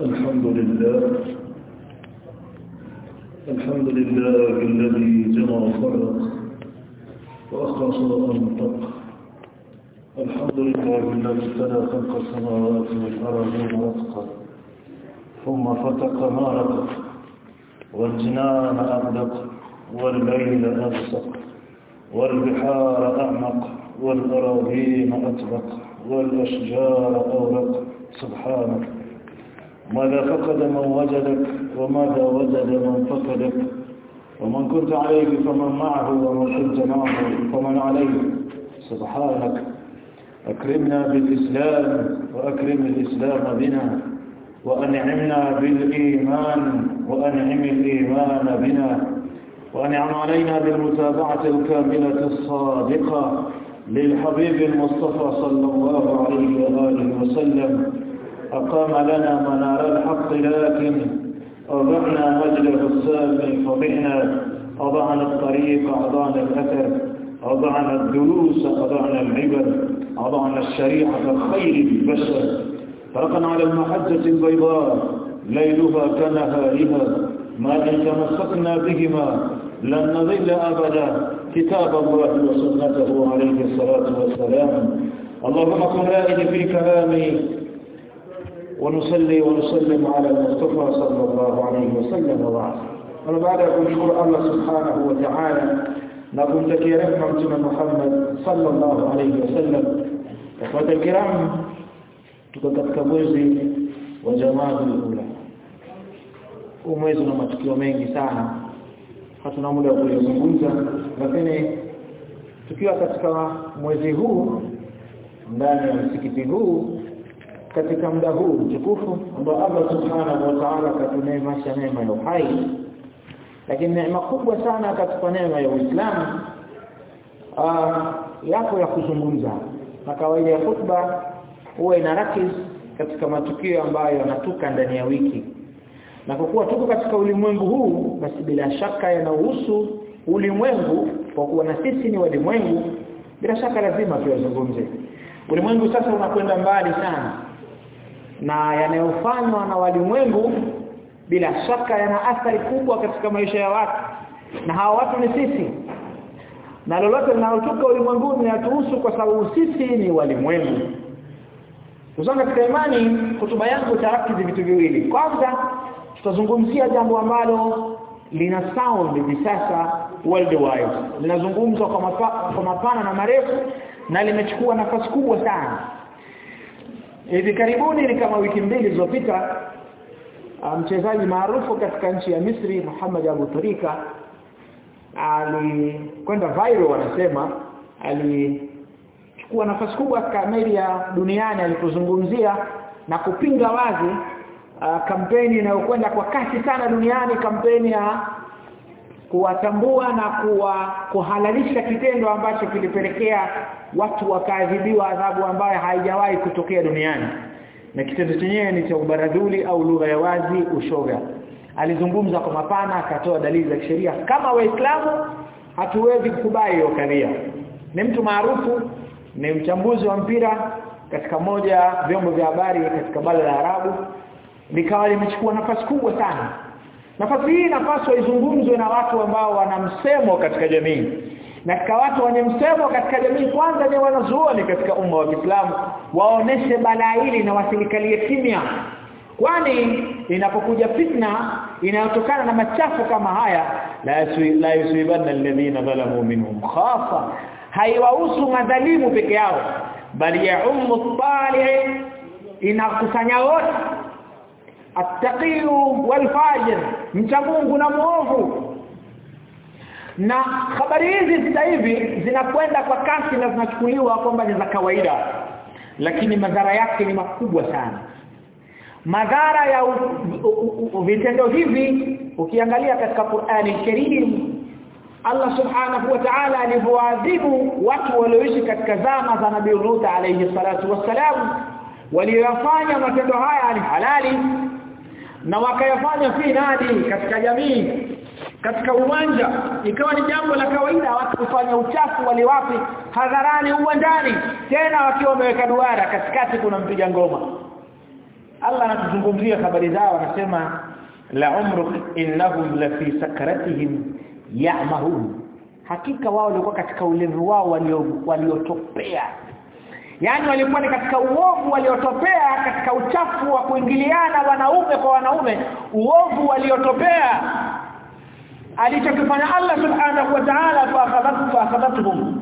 الحمد لله. الحمد لله الذي جمع فرق وأخلص وأنطق الحمد لله الذي ابتدى خلق السماوات والأراضين رتقا ثم فتق ما رتق والجنان أغدق والليل أبسق والبحار أعمق والأراضين أطبق والأشجار أورق. سبحانك ماذا فقد من وجدك وماذا وجد من فقدك؟ ومن كنت عليه فمن معه ومن كنت معه فمن عليه. سبحانك. أكرمنا بالإسلام وأكرم الإسلام بنا وأنعمنا بالإيمان وأنعم الإيمان بنا وأنعم علينا بالمتابعة الكاملة الصادقة للحبيب المصطفى صلى الله عليه وآله وسلم. أقام لنا منار الحق لكن أضعنا مجله السامي فبعنا أضعنا الطريق أضعنا الأثر أضعنا الدروس أضعنا العبر أضعنا الشريعة خير البشر. فرقنا على المحجة البيضاء ليلها كنهارها ما إن تمسكنا بهما لن نضل أبدا. كتاب الله وسنته عليه الصلاة والسلام. اللهم كن رائد في كلامي ونصلي ونسلم على المصطفى صلى الله عليه وسلم وبعد. بعد أن نشكر الله سبحانه وتعالى نقول لك يا رحمة محمد صلى الله عليه وسلم. أخوة الكرام تكتب كبوزي وجماعه الأولى umwezi ما matukio mengi sana. Hatuna muda wa kuzungumza lakini tukiwa katika mwezi huu ndani ya msikiti huu katika muda huu mtukufu ambao Allah Subhanahu wa Ta'ala katuneemasha neema ya uhai. Lakini neema kubwa sana katika neema ya Uislamu yako ya kuzungumza. Na kawaida ya khutba huwa inarakiz katika matukio ambayo yanatuka ndani ya wiki. Na kwa kuwa tuko katika ulimwengu huu basi bila shaka yanahusu ulimwengu kwa kuwa na sisi ni walimwengu bila shaka lazima tuyazungumze. Ulimwengu sasa unakwenda mbali sana na yanayofanywa na walimwengu bila shaka yana athari kubwa katika maisha ya watu na hawa watu ni sisi na lolote linalotoka ulimwenguni linatuhusu kwa sababu sisi ni walimwengu Kusanga katika imani hotuba yangu tarakizi vitu viwili. Kwanza tutazungumzia jambo ambalo lina sound hivi sasa worldwide. Linazungumzwa kwa mapana na marefu na limechukua nafasi kubwa sana. Hivi karibuni ni kama wiki mbili zilizopita mchezaji maarufu katika nchi ya Misri Muhammad Abu Turika alikwenda viral wanasema alichukua nafasi kubwa katika media duniani alipozungumzia na kupinga wazi uh, kampeni inayokwenda kwa kasi sana duniani kampeni ya kuwatambua na kuwa kuhalalisha kitendo ambacho kilipelekea watu wakaadhibiwa adhabu ambayo haijawahi kutokea duniani. Na kitendo chenyewe ni cha ubaradhuli au lugha ya wazi ushoga. Alizungumza kwa mapana akatoa dalili za kisheria. Kama waislamu hatuwezi kukubali hiyo ni mtu maarufu ni mchambuzi wa mpira katika moja vyombo vya habari katika bara la Arabu. Likawa limechukua nafasi kubwa sana nafasi hii inapaswa izungumzwe na watu ambao wana msemo katika jamii. Na katika watu wenye msemo katika jamii kwanza ni wanazuoni katika umma wa Kiislamu waoneshe balaa na wasilikalie kimya. Kwani inapokuja fitna inayotokana na machafu kama haya la yusibanna alladhina zalamu minhum khafa haiwahusu madhalimu peke yao bali ya ummu salih inakusanya wote. Attaqiyu wal fajir mcha Mungu na muovu na habari hizi sasa hivi zinakwenda kwa kasi na zinachukuliwa kwamba ni za kawaida. Lakini madhara yake ni makubwa sana. Madhara ya u, u, u, vitendo hivi ukiangalia katika Qur'ani Karim Allah Subhanahu wa Ta'ala alivyoadhibu watu walioishi katika zama za Nabii Lut alayhi salatu wassalam waliyofanya matendo haya ni halali na wakayafanya fi nadi katika jamii katika uwanja. Ikawa ni jambo la kawaida watu kufanya uchafu wale wapi hadharani uwanjani tena wakiwa wameweka duara katikati kuna mpiga ngoma. Allah anatuzungumzia habari zao anasema la umru innahum la fi sakratihim ya'mahun. Hakika wao walikuwa katika ulevu wao waliotopea yani walikuwa ni katika uovu waliotopea katika uchafu wa kuingiliana wanaume kwa wanaume uovu waliotopea alichokifanya Allah subhanahu wa ta'ala fa akhadhatuhum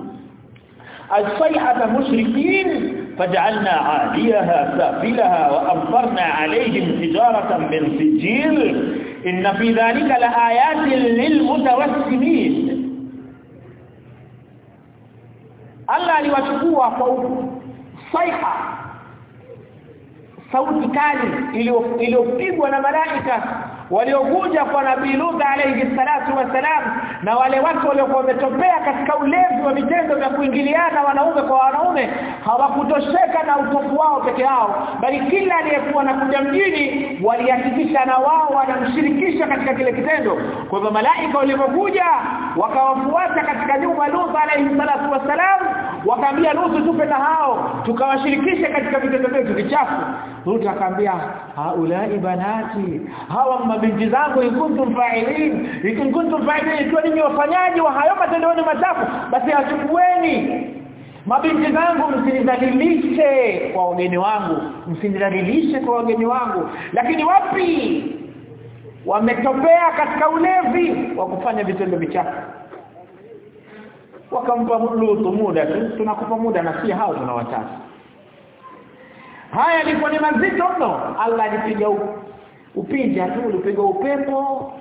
الصيحة مشركين فجعلنا عاليها سافلها وأمطرنا عليهم حجارة من سجيل إن في ذلك لآيات للمتوسمين Allah aliwachukua kwa saiha sauti kali iliyopigwa na malaika waliokuja kwa nabii Lut alayhi salatu wasalam na wale watu waliokuwa wametopea katika ulevi wa vitendo vya kuingiliana wanaume kwa wanaume hawakutosheka na utofu wao peke yao bali kila aliyekuwa nakuja mjini walihakikisha na wao wanamshirikisha katika kile kitendo. Kwa hivyo malaika walipokuja wakawafuata katika nyumba Lut alayhi salatu wasalam wakaambia Lutu tupe na hao tukawashirikisha katika vitendo vyetu vichafu. Lutu akaambia haulai banati hawa mabinti zangu ikuntum fa'ilin ikuntum fa'ilin ikiwa ninyi wafanyaji wa hayo matendo yenu machafu basi achukueni. Mabinti zangu msinidhalilishe kwa wageni wangu msinidhalilishe kwa wageni wangu. Lakini wapi? Wametopea katika ulevi wa kufanya vitendo vichafu wakampa Lutu muda tu tunakupa muda na si hao tunawataka haya ilikuwa ni mazito mno. Allah alipiga upinja tu ulipiga upepo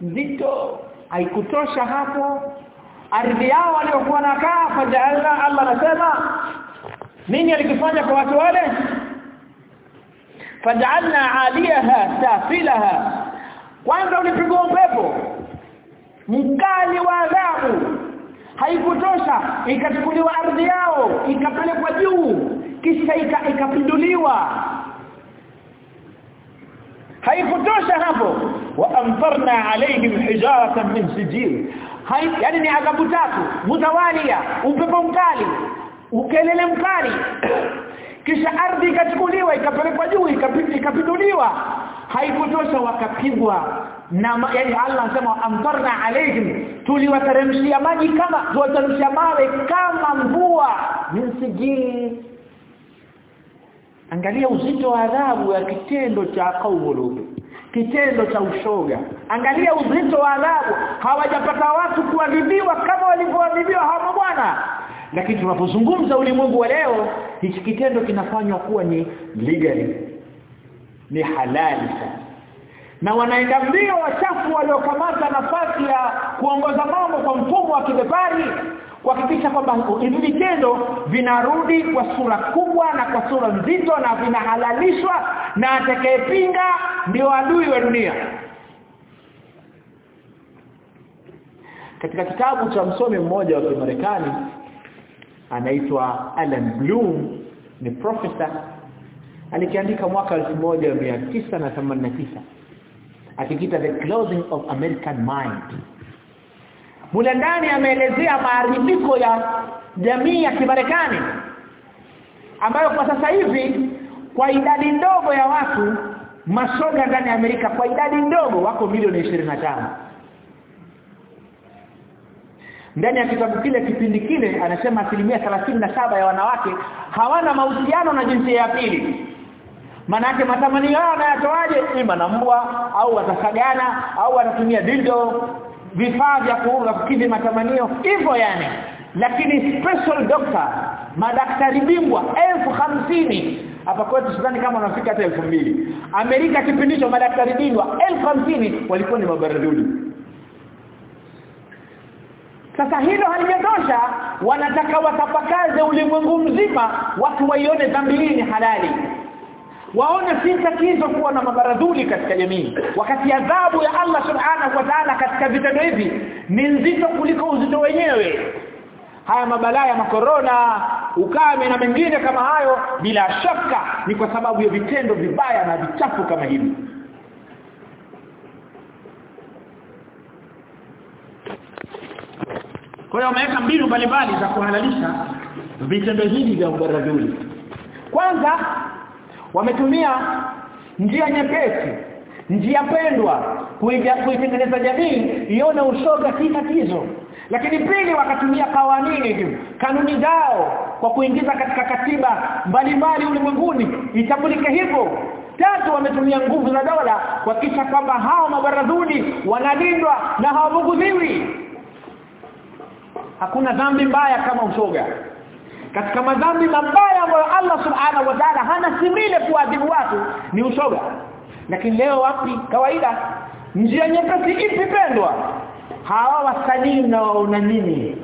mzito haikutosha hapo. Ardhi yao waliokuwa nakaa fajala Allah anasema nini alikifanya kwa watu wale? Faj'alna 'aliyaha safilaha. Kwanza ulipiga upepo. Mkali wa haikutosha ikachukuliwa ardhi yao ikapelekwa juu kisha ikapinduliwa. Haikutosha hapo. Wa amtarna alaihim hijaratan min sijil. Hai yani ni adhabu tatu. Mutawalia upepo mkali ukelele mkali. Kisha ardhi ikachukuliwa ikapelekwa juu ikapinduliwa. Haikutosha wakapigwa na yani Allah anasema amtarna alaihim tuliwateremshia maji kama tuwateremshia mawe kama mvua. Sijil angalia uzito wa adhabu ya kitendo cha kaumulu kitendo cha ushoga. Angalia uzito wa adhabu. Hawajapata watu kuadhibiwa kama walivyoadhibiwa hapo bwana. Lakini tunapozungumza ulimwengu wa leo hichi kitendo kinafanywa kuwa ni legally ni halali sana na wanaenda mbio wachafu waliokamata nafasi ya kuongoza mambo kwa mfumo wa kibepari kuhakikisha kwamba hivi vitendo vinarudi kwa sura kubwa na kwa sura nzito na vinahalalishwa na atakayepinga ndio adui wa dunia. Katika kitabu cha msomi mmoja wa Kimarekani anaitwa Alan Bloom ni profesa alikiandika mwaka 1989 akikita the closing of American mind. Mule ndani ameelezea maharibiko ya jamii ya Kimarekani ambayo kwa sasa hivi kwa idadi ndogo ya watu masoga ndani ya Amerika kwa idadi ndogo wako milioni 25 ndani ya kitabu kile kipindi kile anasema asilimia saba ya wanawake hawana mahusiano na jinsia ya pili manake matamanio yao anayatoaje? Ima na mbwa au watasagana au watatumia dildo vifaa vya kuunga kukidhi matamanio hivyo yani. Lakini special doctor madaktari bingwa elfu hamsini. Hapa kwetu sidhani kama wanafika hata elfu mbili. Amerika kipindi hicho madaktari bingwa elfu hamsini walikuwa ni mabaraduli sasa hilo halijatosha wanataka watapakaze ulimwengu mzima watu waione dhambi ni halali waone si tatizo kuwa na mabaradhuli katika jamii. Wakati adhabu ya Allah subhanahu wa ta'ala katika vitendo hivi ni nzito kuliko uzito wenyewe. Haya mabalaa ya makorona ukame na mengine kama hayo bila shaka ni kwa sababu ya vitendo vibaya na vichafu kama hivi. Kwa hiyo wameweka mbinu mbalimbali za kuhalalisha vitendo hivi vya ubaradhuli. Kwanza wametumia njia nyepesi njia pendwa kuitengeneza jamii ione ushoga si tatizo. Lakini pili wakatumia kawanini kanuni zao kwa kuingiza katika katiba mbalimbali ulimwenguni. Itambulike hivyo. Tatu wametumia nguvu za dola kuhakikisha kwamba hao mabaradhuni wanalindwa na hawabuguziwi. Hakuna dhambi mbaya kama ushoga katika madhambi mabaya ambayo Allah subhanahu wa ta'ala hana simile kuadhibu watu ni ushoga. Lakini leo wapi? Kawaida. Njia nyepesi ipi pendwa? Hawa wasanii na nini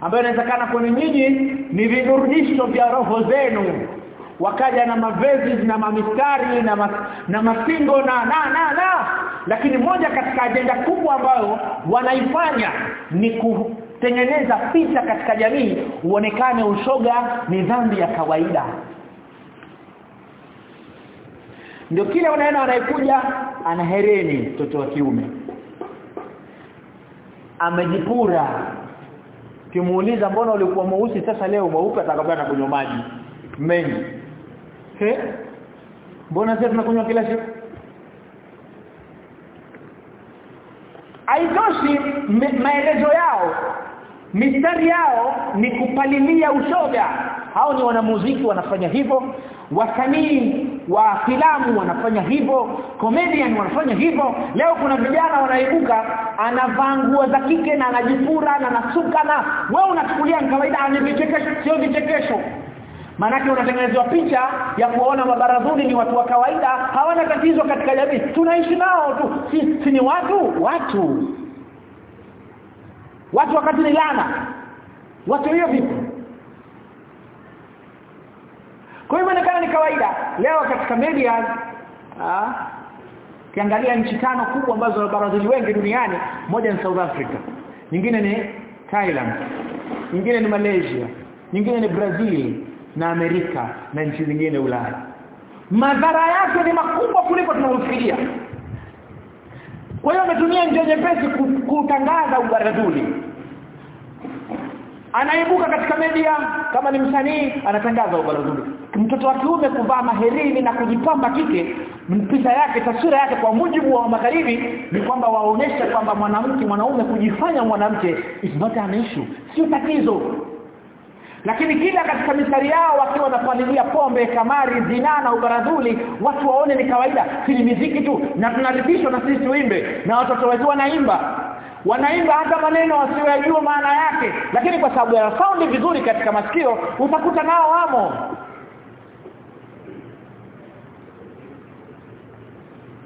ambayo inawezekana kwa nyinyi ni vidurudisho vya roho zenu. Wakaja na mavezi na mamistari na ma, na masingo na na na na. Lakini moja katika ajenda kubwa ambayo wanaifanya ni kutengeneza picha katika jamii uonekane ushoga ni dhambi ya kawaida. Ndio kile unaona anayekuja ana hereni mtoto wa kiume. Amejipura. Kimuuliza mbona ulikuwa mweusi? Sasa leo mweupe atakabana na kunywa maji. Mengi. He? Mbona sasa tunakunywa kila siku? Aitoshi maelezo yao mistari yao ni kupalilia ushoga. Hao ni wanamuziki wanafanya hivyo wasanii wa filamu wanafanya hivyo comedian wanafanya hivyo. Leo kuna vijana wanaibuka anavaa nguo za kike na anajifura na nasuka na wewe unachukulia kawaida ni vichekesho sio vichekesho. Manake unatengenezwa picha ya kuona mabaradhuni ni watu wa kawaida hawana tatizo katika jamii. Tunaishi nao tu. Si, si ni watu? Watu watu wakati ni lana. Watu hiyo vipi? Kwa hivyo inaonekana ni kawaida. Leo katika media ah kiangalia nchi tano kubwa ambazo na barazili wengi duniani moja ni South Africa nyingine ni Thailand nyingine ni Malaysia nyingine ni Brazil na Amerika na nchi zingine Ulaya. Madhara yake ni makubwa kuliko tunavyofikiria kwa hiyo ametumia njia nyepesi kutangaza ubaradhuli anaibuka katika media kama ni msanii anatangaza ubaradhuli mtoto wa kiume kuvaa maherini na kujipamba kike mpisa yake taswira yake kwa mujibu wa magharibi ni kwamba waonesha kwamba mwanamke mwanaume kujifanya mwanamke is not an issue sio tatizo. Lakini kila katika mistari yao wakiwa wanapalilia pombe kamari zinaa na ubaradhuli watu waone ni kawaida. Si muziki tu na tunaridhishwa na sisi tuimbe. Na watoto wetu wanaimba wanaimba hata maneno wasiyojua maana yake lakini kwa sababu ya sound vizuri katika masikio utakuta nao wamo.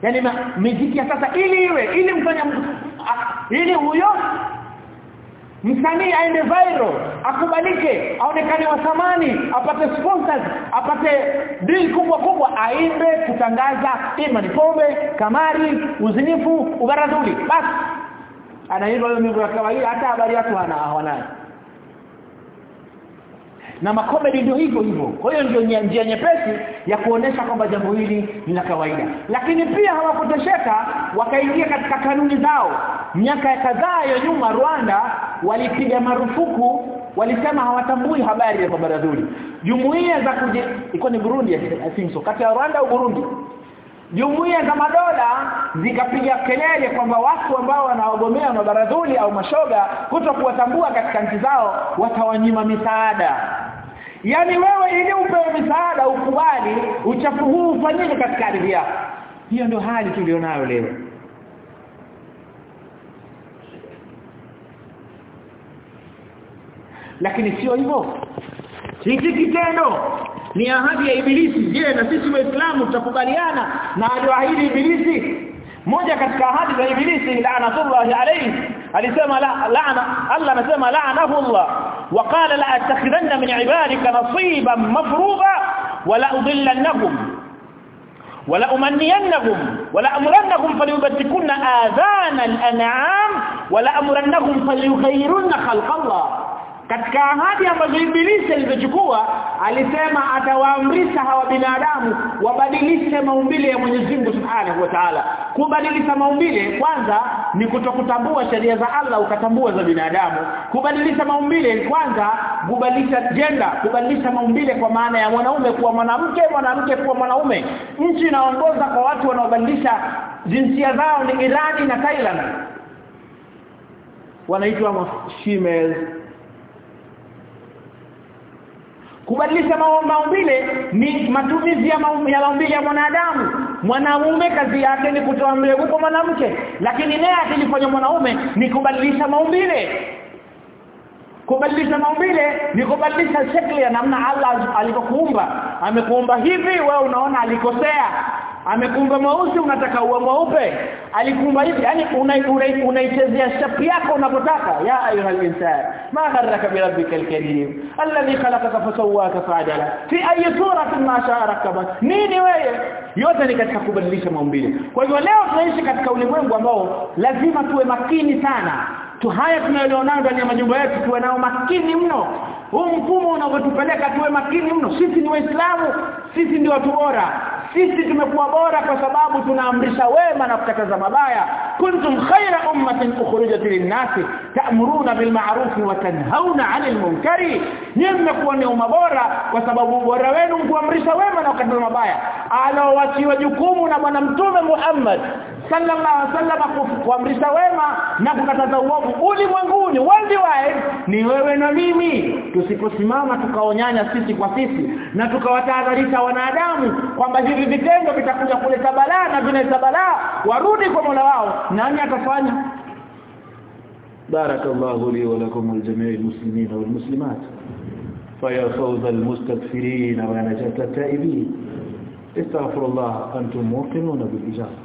Yani muziki ya sasa ili iwe ili mfanya ili huyo msanii aende viral akubalike aonekane wa thamani apate sponsors apate deal kubwa kubwa aimbe kutangaza imani pombe kamari uzinifu ubaradhuli basi anaimba hiyo mambo ya kawaida hata habari watu hawanayo. Na makomedi ndio hivyo hivyo. Kwa hiyo ndio njia nyepesi ya kuonesha kwamba jambo hili ni la kawaida. Lakini pia hawakutosheka wakaingia katika kanuni zao. Miaka kadhaa ya nyuma Rwanda walipiga marufuku walisema hawatambui habari ya babaradhuli jumuiya za kuje iko ni Burundi I think so kati ya Rwanda au Burundi jumuiya za madola zikapiga kelele kwamba watu ambao wanaogomea mabaradhuli au mashoga kuto kuwatambua katika nchi zao watawanyima misaada. Yaani wewe ili upewe misaada ukubali uchafu huu ufanyike katika ardhi yako. Hiyo ndio hali tulionayo leo. Lakini sio hivyo. Hiki kitendo ni ahadi ya ibilisi je na sisi waislamu tutakubaliana na alioahidi ibilisi moja katika ahadi za ibilisi laanatullahi alayhi alisema la laana Allah anasema laanahu Allah وقال لا اتخذن من عبادك نصيبا مفروضا ولا اضلنهم ولا امنينهم ولا امرنهم فليبتكن اذان الانعام ولا امرنهم فليغيرن خلق الله katika ahadi ambazo ibilisi alizochukua alisema atawaamrisha hawa binadamu wabadilishe maumbile ya Mwenyezi Mungu Subhanahu wa Ta'ala. Kubadilisha maumbile kwanza ni kutokutambua sheria za Allah ukatambua za binadamu. Kubadilisha maumbile kwanza kubadilisha jenda kubadilisha maumbile kwa maana ya mwanaume kuwa mwanamke mwanamke kuwa mwanaume. Nchi inaongoza kwa watu wanaobadilisha jinsia zao ni Irani na Thailand. Wanaitwa female kubadilisha maumbile ni matumizi ya maumbile ya mwanadamu. Mwanaume kazi yake ni kutoa mbegu kwa mwanamke lakini naye akilifanya mwanaume ni kubadilisha maumbile. Kubadilisha maumbile ni kubadilisha shekli ya namna Allah alivyokuumba. Amekuumba hivi wewe unaona alikosea amekuumba mweusi unataka uwe mweupe? Alikumba hivi yani unaichezea una, una yako unapotaka. Ya ayuha insan ma gharraka bi rabbika alkarim alladhi khalaqaka fasawwaka fa'adala. Fi ayi suratin ma sha'a rakabak nini wewe? Yote ni katika kubadilisha maumbile. Kwa hivyo leo tunaishi katika ulimwengu ambao lazima tuwe makini sana tu haya tunayoona ndani ya majumba yetu tuwe nao makini mno. Huu mfumo unavyotupeleka tuwe makini mno. Sisi ni waislamu sisi ndio watu bora. Sisi tumekuwa bora kwa sababu tunaamrisha wema na kukataza mabaya. Kuntum khaira ummatin ukhrijat lin-nasi ta'muruna bil ma'ruf wa tanhauna 'anil munkari. Nimekuwa ni umma bora kwa sababu bora wenu kuamrisha wema na kukataza mabaya. Alowachiwa jukumu na bwana mtume Muhammad sallallahu alaihi wasallam kuamrisha wema na kukataza uovu ulimwenguni worldwide ni wewe na mimi tusiposimama tukaonyanya sisi kwa sisi na tukawatahadharisha wanadamu kwamba hivi vitendo vitakuja kuleta balaa na vinaleta balaa warudi kwa Mola wao nani atafanya بارك الله لي ولكم ولجميع المسلمين والمسلمات فيا فوز المستغفرين ونجاة التائبين استغفر الله أنتم موقنون بالإجابة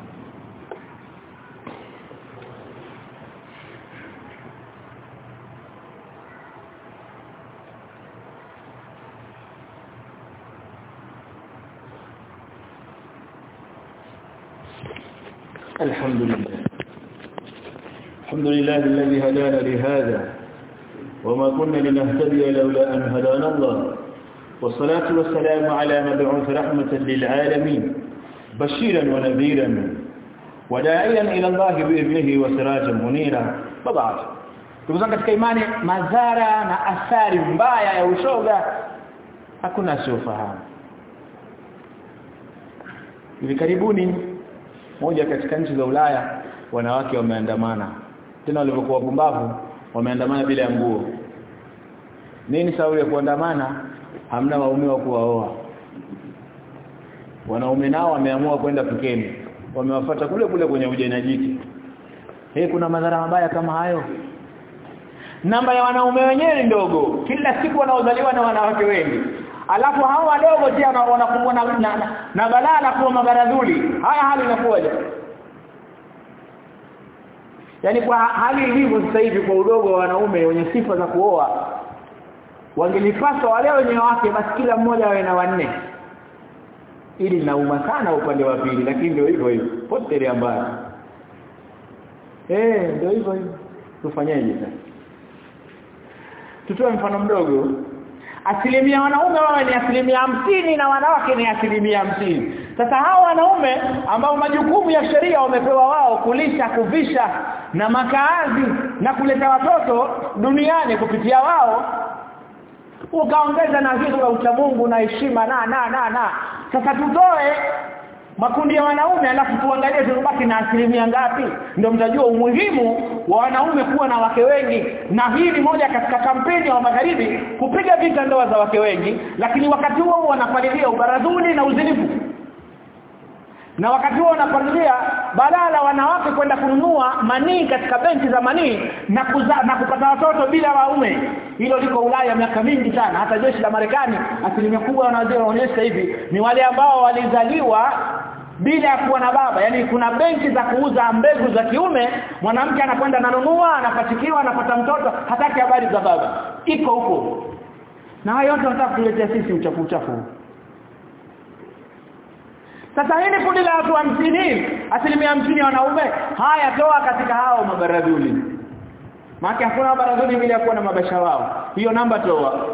الحمد لله. الحمد لله الذي هدانا لهذا وما كنا لنهتدي لولا أن هدانا الله. والصلاة والسلام على مبعوث رحمة للعالمين بشيرا ونذيرا وداعيا إلى الله بإذنه وسراجا منيرا. وبعد tukuzana katika imani madhara na athari mbaya ya ushoga hivi karibuni moja katika nchi za Ulaya wanawake wameandamana. Tena walivyokuwa pumbavu wameandamana bila nguo. Nini sababu ya kuandamana? Hamna waume wa kuwaoa. Wanaume nao wameamua kwenda tukeni wamewafuta kule kule kwenye ujanajiti. Hey, kuna madhara mabaya kama hayo? Namba ya wanaume wenyewe ndogo. Kila siku wanaozaliwa na wanawake wengi alafu hao wadogo pia wanakumbwa na, na, na, balaa na kuwa mabaradhuli haya hali inakuwaje? Yani kwa hali ilivyo sasa hivi kwa udogo wa wanaume wenye sifa za kuoa wangelipaswa wale wenye wake basi kila mmoja awe na wanne. Ili linauma sana upande wa pili lakini ndio hivyo hivyo. Potelea ambayo eh ndio hivyo hivyo. Tufanyaje sasa? Tutoe mfano mdogo asilimia wanaume wawe ni asilimia hamsini na wanawake ni asilimia hamsini. Sasa hawa wanaume ambao majukumu ya sheria wamepewa wao kulisha kuvisha na makaazi na kuleta watoto duniani kupitia wao ukaongeza na vitu vya uchamungu na heshima na na na na. Sasa tutoe makundi ya wanaume alafu tuangalie tunabaki na asilimia ngapi? Ndio mtajua umuhimu wa wanaume kuwa na wake wengi. Na hii ni moja katika kampeni ya magharibi kupiga vita ndoa za wake wengi lakini wakati huo wanapalilia ubaradhuni na uzinifu. Na wakati huo wanapalilia badala wanawake kwenda kununua manii katika benki za manii na kuza, na kupata watoto bila waume. Hilo liko Ulaya miaka mingi sana. Hata jeshi la Marekani asilimia kubwa wanaonyesha hivi ni wale ambao walizaliwa bila ya kuwa na baba yani kuna benki za kuuza mbegu za kiume mwanamke anakwenda ananunua anapatikiwa anapata mtoto hataki habari za baba. Iko huko. Na hayo yote wanataka kuletea sisi uchafu uchafu sasa hili kundi la watu hamsini asilimia hamsini ya wanaume haya toa katika hao mabaradhuli maana hakuna mabaradhuli bila kuwa na mabasha wao. Hiyo namba toa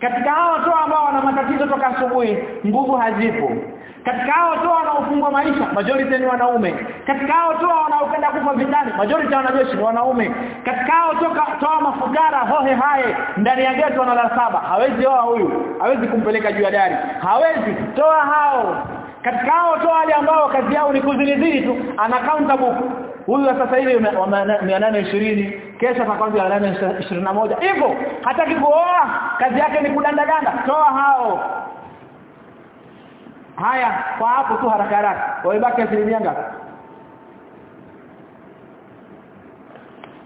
katika hao watu ambao wana matatizo toka asubuhi nguvu hazipo. Katika hao watu wanaofungwa maisha majority ni wanaume. Katika hao watu wanaopenda kufa vitani majority wanajeshi ni wanaume. Katika hao toka toa mafukara hohe haye ndani ya geti wanala saba. Hawezi oa huyu hawezi kumpeleka juu ya dari. Hawezi toa hao. Katika hao toa wale ambao kazi yao ni kuzinizidi tu ana counter book huyu sasa hivi 820 kesho atakwambia 821 hivyo hataki kuoa kazi yake ni kudandaganda. Toa hao. Haya kwa hapo tu haraka haraka. Waibaki asilimia ngapi?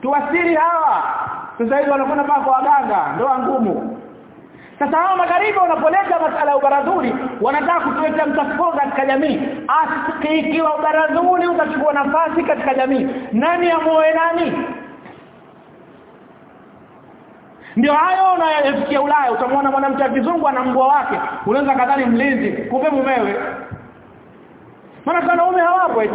Tuwasiri hawa. Sasa hivi mpaka kwa waganga. Ndoa ngumu sasa hao magharibi wanapoleta masala ya ubaradhuli wanataka kutuletea mtafuko katika jamii. Ikiwa ubaradhuli utachukua nafasi katika jamii. Nani amoe nani? Ndio hayo unayofikia Ulaya. Utamwona mwanamke kizungu ana mbwa wake. Unaweza kadhani mlinzi kumbe mumewe. Maana wanaume hawapo eti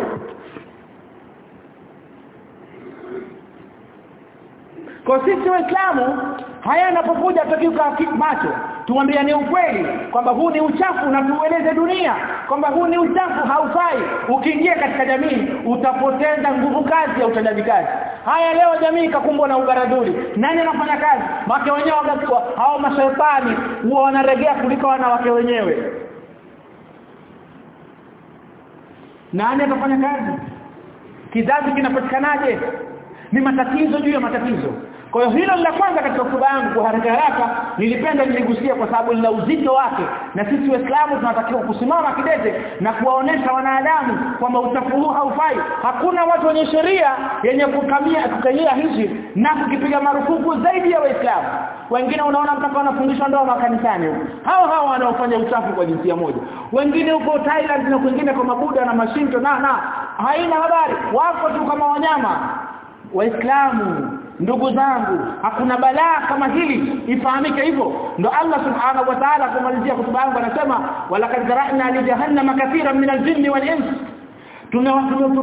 kwa sisi waislamu haya yanapokuja tukiuka macho tuambia ni ukweli kwamba huu ni uchafu na tueleze dunia kwamba huu ni uchafu haufai. Ukiingia katika jamii utapoteza nguvu kazi ya utendaji kazi. Haya leo jamii ikakumbwa na ugaraduli. nani anafanya kazi? Wake wenyewe wagatua hao mashaitani huwa wanaregea kuliko wanawake wenyewe. Nani atafanya kazi? Kizazi kinapatikanaje? Ni matatizo juu ya matatizo kwa hiyo hilo la kwanza katika hotuba yangu. Kwa haraka haraka nilipenda niligusia kwa sababu lina uzito wake. Na sisi waislamu tunatakiwa kusimama kidete na kuwaonesha wanadamu kwamba uchafu huu haufai. Hakuna watu wenye sheria yenye kukamia kukalia hizi na kukipiga marufuku zaidi ya waislamu. Wengine unaona mpaka wanafundishwa ndoa makanisani hao hao wanaofanya uchafu kwa jinsia moja. Wengine huko Thailand na kwingine kwa mabuda na mashinto na na. Haina habari. Wako tu kama wanyama. Waislamu ndugu zangu hakuna balaa kama hili. Ifahamike hivyo. Ndo Allah subhanahu wa ta'ala kumalizia kutuba yangu anasema walaqad zara'na li jahannama kathiran min al-jinni wal-ins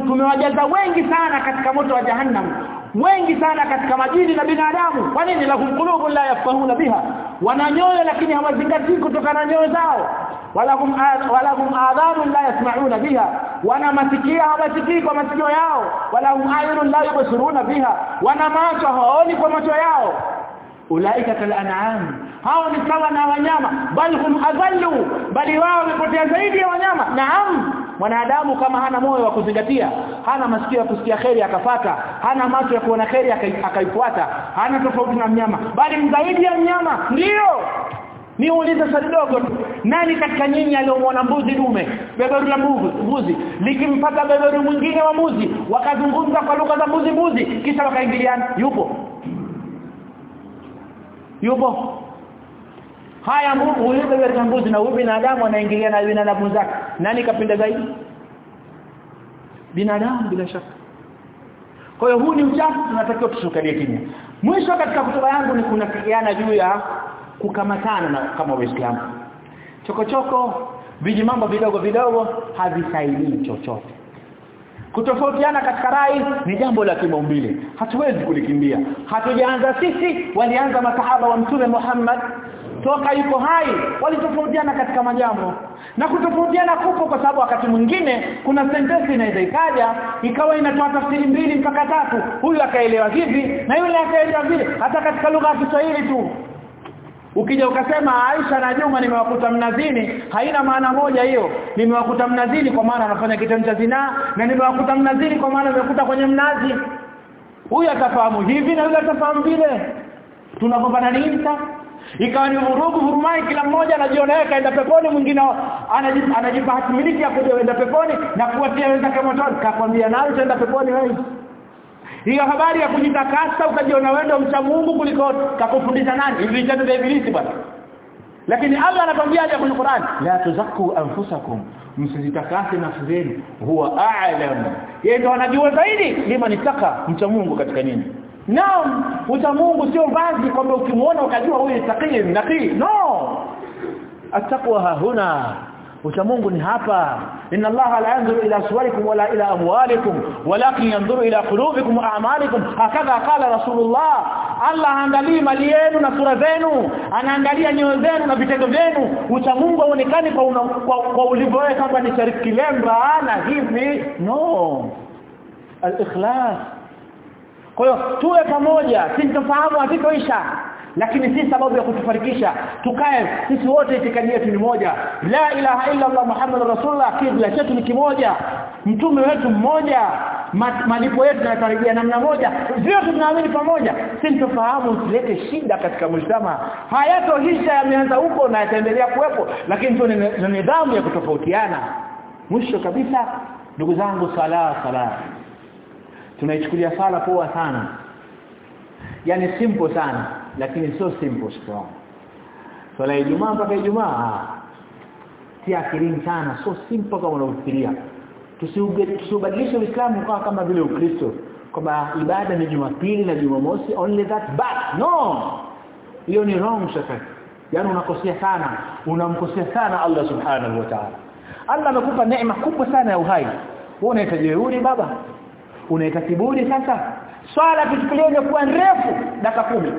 tumewajaza wengi sana katika moto wa jahannam. Wengi sana katika majini na binadamu. Kwa nini? Lahum qulubun la yafqahuna biha. Wana nyoyo lakini hawazingatii kutokana na nyoyo zao walahum walahum adhanun la yasma'una biha. Wana masikio hawasikii kwa masikio yao. Walahum ayunun la yubsiruna biha. Wana macho hawaoni kwa macho yao. Ulaika kal an'am. Hao ni sawa na wanyama. Bal hum adhallu bali wao wamepotea zaidi ya wanyama. Naam. Mwanadamu kama hana moyo wa kuzingatia hana masikio ya kusikia kheri akafata hana macho ya kuona kheri akaifuata hana tofauti na mnyama. Bali zaidi ya mnyama. Ndio niulize swali dogo tu. Nani katika nyinyi aliyomwona mbuzi dume? Beberu la mbuzi likimpata beberu mwingine wa mbuzi wakazungumza kwa lugha za mbuzi mbuzi. Kisha wakaingiliana. Yupo. Yupo. Haya huyu beberu la mbuzi na huyu binadamu anaingiliana na binadamu zake. Nani kapenda zaidi? Binadamu bila shaka. Kwa hiyo huu ni uchafu tunatakiwa tushukalie kimya. Mwisho katika kutoba yangu ni kuna kiana juu ya kukamatana na kama waislamu. Chokochoko viji mambo vidogo vidogo havisaidii chochote. Kutofautiana katika rai ni jambo la kimaumbile. Hatuwezi kulikimbia. Hatujaanza sisi walianza masahaba wa mtume Muhammad. Toka yuko hai walitofautiana katika majambo. Na kutofautiana kupo kwa sababu wakati mwingine kuna sentensi inaweza ikaja ikawa inatoa tafsiri mbili mpaka tatu. Huyu akaelewa hivi na yule akaelewa vile. Hata katika lugha ya Kiswahili tu ukija ukasema Aisha na Juma nimewakuta mnazini haina maana moja hiyo. Nimewakuta mnazini kwa maana anafanya kitendo cha zinaa na nimewakuta mnazini kwa maana nimekuta kwenye mnazi. Huyu atafahamu hivi na yule atafahamu vile. Tunagombana nini sasa ikawa ni vurugu vurumai kila mmoja anajiona yeye kaenda peponi mwingine anajipa hatimiliki ya kuenda peponi na kuwatia wenzake motoni kakwambia nani utaenda peponi wewe hiyo habari ya kujitakasa ukajiona wewe ndio mcha Mungu kuliko kakufundisha nani hivi vitendo vya ibilisi bwana lakini Allah anakwambiaje kwenye Qur'an la tuzakku anfusakum msizitakase nafsi zenu huwa a'lam yeye ndo anajua zaidi lima nitaka mcha Mungu katika nini Naam, mcha Mungu sio vazi kwamba ukimuona ukajua huyu taqiy naqi. No. Ataqwa huna. Ucha Mungu ni hapa. Inna allaha la yanzuru ila suwarikum wala ila amwalikum walakin yanzuru ila qulubikum wa a'malikum. Hakadha qala rasulullah Allah haangalii mali yenu na sura zenu anaangalia nyoyo zenu na vitendo vyenu. Ucha Mungu haonekani kwa, una, kwa, kwa ulivyoe kama ni shariki lemba na hivi. No. Al-ikhlas. Kwa hiyo tuwe pamoja sintofahamu hazitoisha lakini si sababu ya kutufarikisha. Tukae sisi wote itikadi yetu ni moja. La ilaha illa allah muhammadur rasulullah kibla chetu ni kimoja. Mtume wetu mmoja. Malipo yetu yanatarajia namna moja. Vyote tunaamini pamoja. Sintofahamu usilete shida katika mshtama hayatohisha yameanza huko na yataendelea kuwepo. Lakini tu ni nidhamu ya kutofautiana. Mwisho kabisa ndugu zangu sala sala. Tunaichukulia sala poa sana. Yani simple sana lakini sio simple strong. Swala ya Ijumaa mpaka Ijumaa si akilini sana so simple kama unafikiria tusiubadilishe Uislamu kwa kama vile Ukristo kwamba ibada ni Jumapili na Jumamosi only that but no! Hiyo ni wrong shaka. Yani unakosea sana unamkosea sana Allah subhanahu wa ta'ala. Allah amekupa neema kubwa sana ya uhai. Wewe unaita jeuri baba? Unaita kiburi sasa? Swala tuchukulie kuwa ndefu? Dakika kumi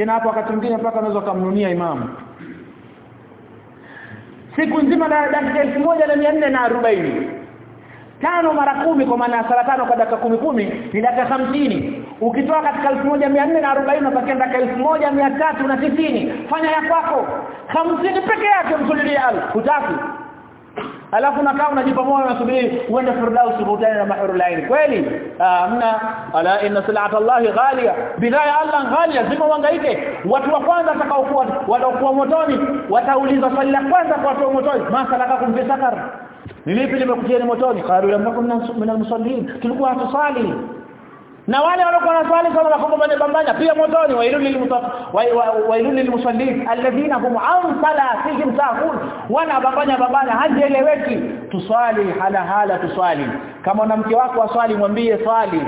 tena hapo wakati mwingine mpaka unaweza kumnunia imamu. Siku nzima na dakika 1440 tano mara kumi kwa maana sala tano kwa dakika kumi kumi ni dakika hamsini. Ukitoa katika 1440 unabakia dakika 1390 fanya ya kwako. Hamsini peke yake msulilie Allah hutaki alafu nakaa unajipa moyo unasubiri uende firdaus ukutane na mahurulaini kweli? Amna ala inna silata allahi ghalia bidhaa ya allah ghalia zima uhangaike. Watu wa kwanza watakaokuwa watakuwa motoni watauliza swali la kwanza kwa watu wa motoni. Masalaka kumfi sakar? Ni lipi limekutieni motoni? Qalu lam nakun min almusallin. Tulikuwa hatusali na wale waliokuwa wanaswali sana mbele bambanya pia motoni wailul lilmusallin alladhina hum an salatihim sahun. Wana bambanya bambanya hajieleweki tuswali hala hala tuswali. Kama mwanamke mke wako aswali mwambie swali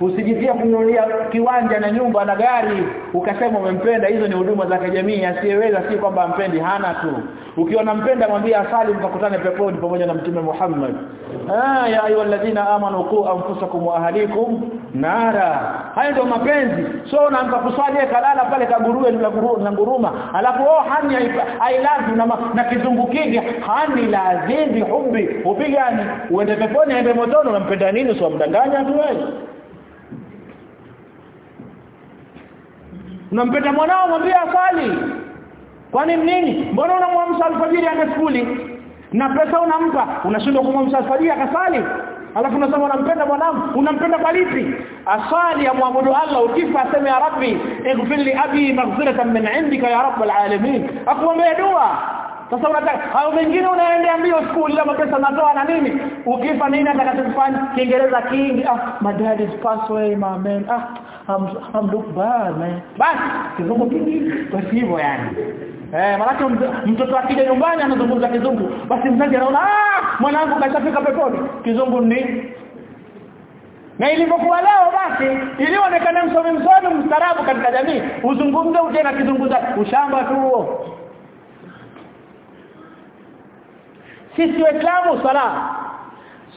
usijitie kununulia kiwanja na nyumba na gari ukasema umempenda. Hizo ni huduma za kijamii asiyeweza si kwamba ampendi hana tu. Ukiwa nampenda mwambie asali mkakutane peponi pamoja na mtume Muhammad. Ah ya ayyuhalladhina amanu qu anfusakum wa ahlikum nara. Hayo ndio mapenzi. So unaanza kuswali kalala pale kaguruwe na nguruma. Alafu oh hani i love you na, na kizungukiga hani lazizi hubbi upigani uende peponi aende motoni. Unampenda nini? Sio mdanganya tu wewe unampenda mwanao mwambie asali. Kwani nini? Mbona unamwamsha alfajiri aende skuli? Na pesa unampa unashindwa kumwamsha alfajiri akasali? Alafu unasema unampenda mwanangu unampenda kwa lipi? Asali muabudu Allah ukifa aseme ya rabbi ighfir li abi maghfiratan min indika ya rabbal alamin. Akwa dua sasa unataka hao wengine unaendea mbio school ile mapesa natoa na nini? Ukifa nini atakachofanya kiingereza kingi. Ah my dad is passed away my man. Ah I'm, I'm look bad man. Basi kizungu kingi. Basi hivyo yani. Eh maana mtoto akija nyumbani anazungumza kizungu. Basi mzazi anaona ah mwanangu kashafika peponi. Kizungu ni na ilivyokuwa leo basi ilionekana msomi msomi mstarabu katika jamii. Uzungumze uje na kizungu zake. Ushamba tu huo sisi waislamu sala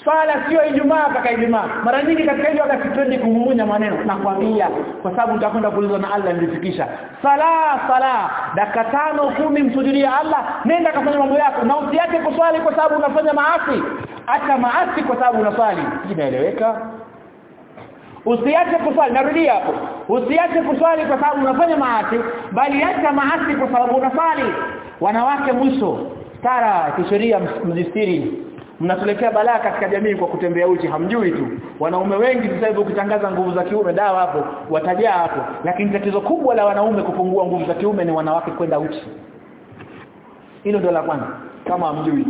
swala sio ijumaa mpaka ijumaa. Mara nyingi katika hiyo wakati twende maneno nakwambia kwa sababu utakwenda kuulizwa na Allah nilifikisha sala sala dakika tano kumi msujudia Allah nenda kafanya mambo yako. Na usiache kuswali kwa sababu unafanya maasi. Acha maasi kwa sababu unaswali. Inaeleweka? Usiache kuswali. Narudia hapo. Usiache kuswali kwa sababu unafanya maasi bali acha maasi kwa sababu unaswali. Wanawake mwisho stara kisheria mzistiri mnatuletea balaa katika jamii kwa kutembea uchi. Hamjui tu. Wanaume wengi sasa hivi ukitangaza nguvu za kiume dawa hapo watajaa hapo. Lakini tatizo kubwa la wanaume kupungua nguvu za kiume ni wanawake kwenda uchi. Hilo ndio la kwanza kama hamjui.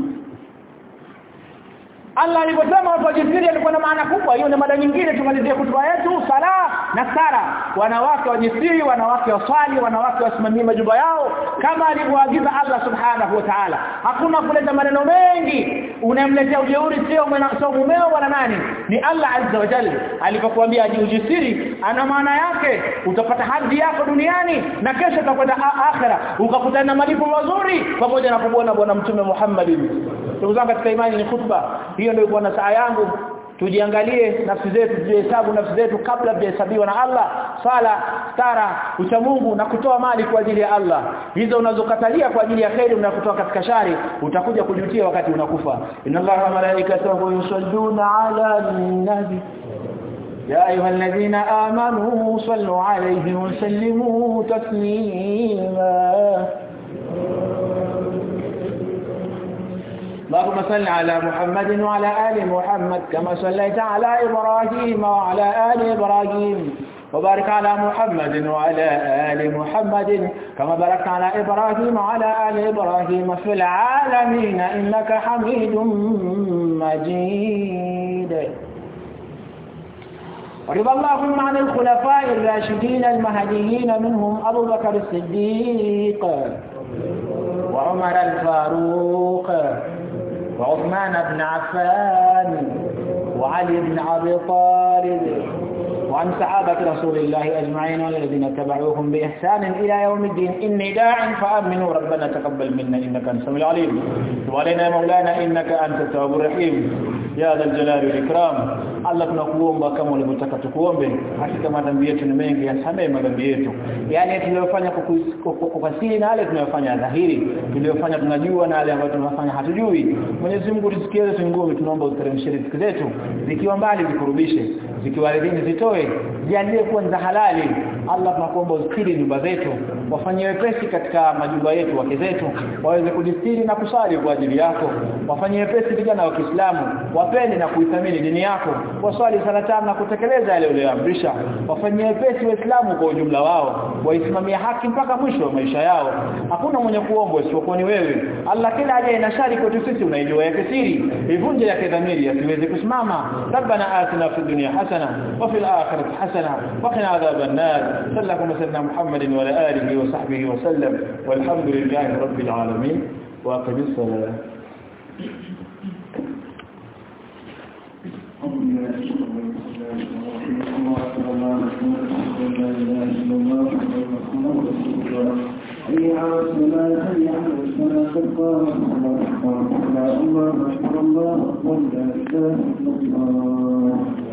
Allah aliposema watu wajisiri alikuwa na maana kubwa. Hiyo ni mada nyingine tumalizie kutuba yetu. Sala na sara wanawake wajisiri wanawake waswali wanawake wasimamie majumba yao kama alivyoagiza Allah subhanahu wa ta'ala. Hakuna kuleta maneno mengi. Unamletea ujeuri sio sio mumeo wala nani. Ni Allah azza wa jalla. Alipokuambia ujisiri ana maana yake. Utapata hadhi yako duniani na kesho utakwenda akhera. Ukakutana na malipo mazuri pamoja na kuona bwana mtume Muhammad ndugu zangu katika imani ni khutba. Hiyo ndio bwana saa yangu tujiangalie nafsi zetu tuhesabu nafsi zetu kabla tuhesabiwa na Allah sala stara uchamungu na kutoa mali kwa ajili ya Allah hizo unazokatalia kwa ajili ya khairi unakutoa katika shari utakuja kujutia wakati unakufa inna allaha malaikatahu yusalluna ala nabi يا أيها الذين آمنوا صلوا عليه وسلموا تسليما اللهم صل على محمد وعلى آل محمد كما صليت على إبراهيم وعلى آل إبراهيم وبارك على محمد وعلى آل محمد كما باركت على إبراهيم وعلى آل إبراهيم في العالمين إنك حميد مجيد. رضى اللهم عن الخلفاء الراشدين المهديين منهم أبو بكر الصديق وعمر الفاروق. وعثمان بن عفان وعلي بن أبي طالب وعن صحابة رسول الله أجمعين والذين اتبعوهم بإحسان إلى يوم الدين. إني داع فأمنوا. ربنا تقبل منا إنك أنت السميع العليم. وعلينا مولانا إنك أنت التواب الرحيم. ya aljalali wal ikram Allah tunakuomba kama ulivyotaka tukuombe. Hakika madhambi yetu ni mengi yasamee madhambi yetu. Yale tuliyofanya kwa siri na yale tunayofanya dhahiri. Tuliyofanya tunajua na yale ambayo tunafanya hatujui. Mwenyezi Mungu riziki zetu tunaomba uteremshe riziki zetu. Zikiwa mbali zikurubishe. Zikiwa zitoe. Jalie kuwa halali. Allah tunakuomba uzikiri nyumba zetu wafanyie wepesi katika majumba yetu wake zetu waweze kujistiri na kusali kwa ajili yako. Wafanyie wepesi vijana wa Kiislamu wapende na kuithamini dini yako. Waswali sala tano na kutekeleza yale uliyoamrisha. Wafanyie wepesi waislamu kwa ujumla wao waisimamie haki mpaka mwisho wa maisha yao. Hakuna mwenye kuombwa isipokuwa ni wewe. Allah kila ajaye na shari kwetu sisi unaijua yake siri. Ivunje yake dhamiri asiweze kusimama. Rabbana atina fid dunya hasana wa fil akhirati hasana adhaban nar صلى على سيدنا محمد وعلى آله وصحبه وسلم والحمد لله رب العالمين وأقم الصلاة. حي على الصلاة حي على الصلاة الله أكبر لا الله أكبر الله أكبر لا إله إلا الله